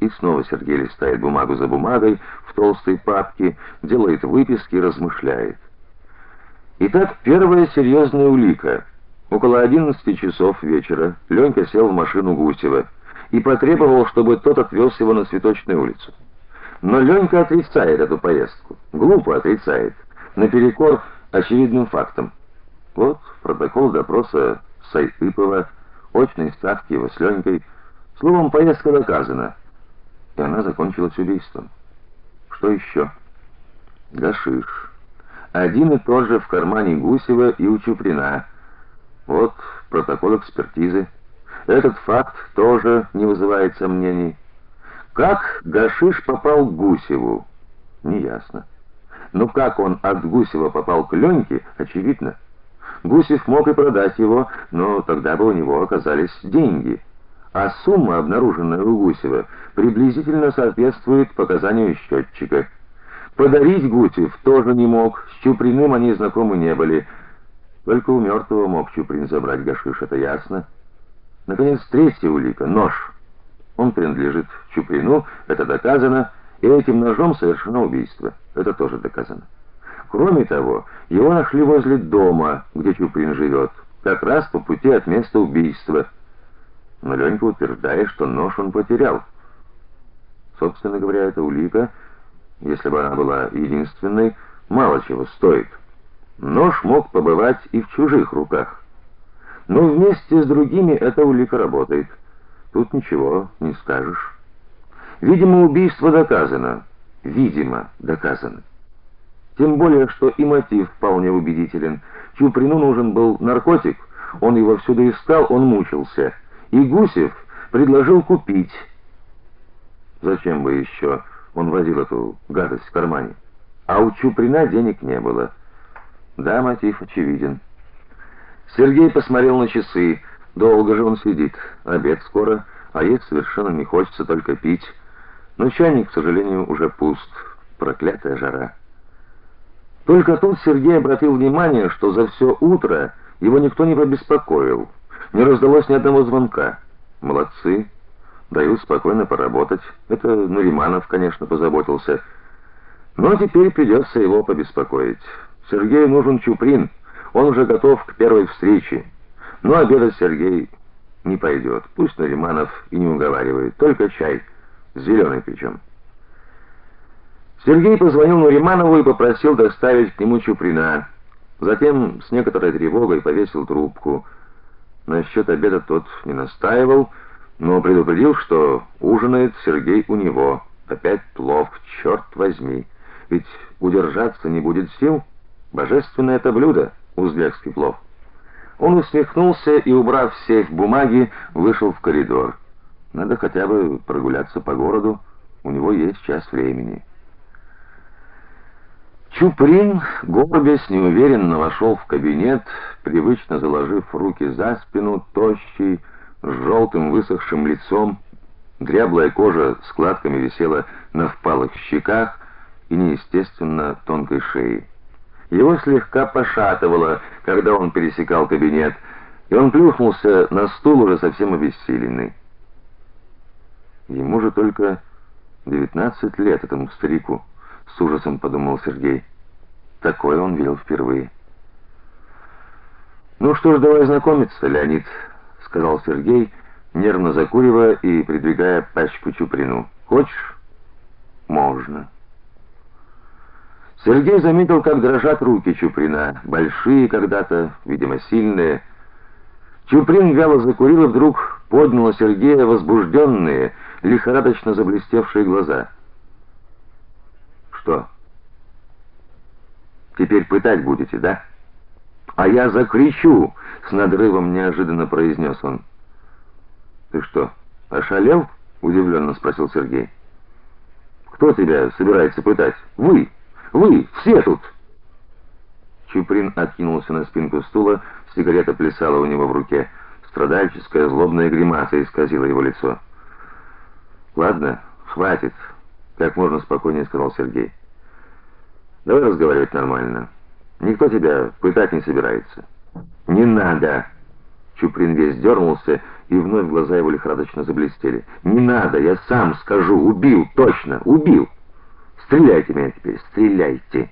И снова Сергей листает бумагу за бумагой в толстой папке, делает выписки, размышляет. Итак, первая серьезная улика. Около 11 часов вечера Ленька сел в машину Гусева и потребовал, чтобы тот отвез его на Цветочную улицу. Но Ленька отрицает эту поездку. Глупо отрицает, наперекор очевидным фактам. Вот протокол допроса Сайпыпова, очной ставки его с Ленькой. Словом, поездка доказана. И она закончилась убийством. Что еще? Гашиш. Один и тот же в кармане Гусева и у Чуприна. Вот протокол экспертизы. Этот факт тоже не вызывает сомнений. Как гашиш попал к Гусеву? Неясно. Но как он от Гусева попал к Леньке, очевидно. Гусев мог и продать его, но тогда бы у него оказались деньги. А сумма, обнаруженная у Гусева, приблизительно соответствует показанию счетчика. Подарить Гусев тоже не мог, с Чуприным они знакомы не были. Только у мертвого мог Чуприн забрать гашиш, это ясно. Наконец, третья улика нож. Он принадлежит Чуприну, это доказано, и этим ножом совершено убийство. Это тоже доказано. Кроме того, его нашли возле дома, где Чуприн живет, как раз по пути от места убийства. Но Ленька утверждает, что нож он потерял. Собственно говоря, эта улика, если бы она была единственной, мало чего стоит. Нож мог побывать и в чужих руках. Но вместе с другими эта улика работает. Тут ничего не скажешь. Видимо, убийство доказано. Видимо, доказано. Тем более, что и мотив вполне убедителен. Чуприну нужен был наркотик, он его всюду искал, он мучился. И Гусев предложил купить. Зачем бы еще он возил эту гадость в кармане? А у Чуприна денег не было. Да, мотив очевиден. Сергей посмотрел на часы. Долго же он сидит. Обед скоро, а есть совершенно не хочется только пить. Но чайник, к сожалению, уже пуст. Проклятая жара. Только тут Сергей обратил внимание, что за все утро его никто не побеспокоил. Не раздалось ни одного звонка. Молодцы. Дают спокойно поработать. Это Нуриманов, конечно, позаботился. Но теперь придется его побеспокоить. Сергею нужен Чуприн. Он уже готов к первой встрече. Но обедать Сергей не пойдет. Пусть Нариманов и не уговаривает, только чай, зеленый причем. Сергей позвонил Нуриманову и попросил доставить к нему Чуприна. Затем с некоторой тревогой повесил трубку. Насчет обеда тот не настаивал, но предупредил, что ужинает Сергей у него. Опять плов, черт возьми. Ведь удержаться не будет сил. Божественное это блюдо узбекский плов. Он усмехнулся и, убрав в сейф бумаги, вышел в коридор. Надо хотя бы прогуляться по городу, у него есть час времени. Чуприн, горбясь, неуверенно вошел в кабинет, привычно заложив руки за спину, тощий, с желтым высохшим лицом, дряблая кожа складками висела на впалых щеках и неестественно тонкой шее. Его слегка пошатывало, когда он пересекал кабинет, и он плюхнулся на стул уже совсем обессиленный. Ему же только 19 лет этому старику, с ужасом подумал Сергей. Такое он видел впервые. Ну что ж, давай знакомиться, Леонид, сказал Сергей, нервно закуривая и придвигая пачку Чуприну. Хочешь? Можно. Сергей заметил, как дрожат руки Чуприна, большие когда-то, видимо, сильные. Чуприн вяло закурил и вдруг поднял Сергея возбужденные, лихорадочно заблестевшие глаза. Что? Теперь пытать будете, да? А я закричу, с надрывом неожиданно произнес он. Ты что, ошалел? удивленно спросил Сергей. Кто тебя собирается пытать? Вы. Вы все тут. Чуприн откинулся на спинку стула, сигарета плясала у него в руке. Страдальческая злобная гримаса исказила его лицо. Ладно, хватит, как можно спокойнее сказал Сергей. Давай разговаривать нормально. Никто тебя пытать не собирается. Не надо, Чуприн весь дернулся, и вновь глаза его лихорадочно заблестели. «Не надо, я сам скажу. Убил, точно, убил. Стреляйте меня теперь, стреляйте!»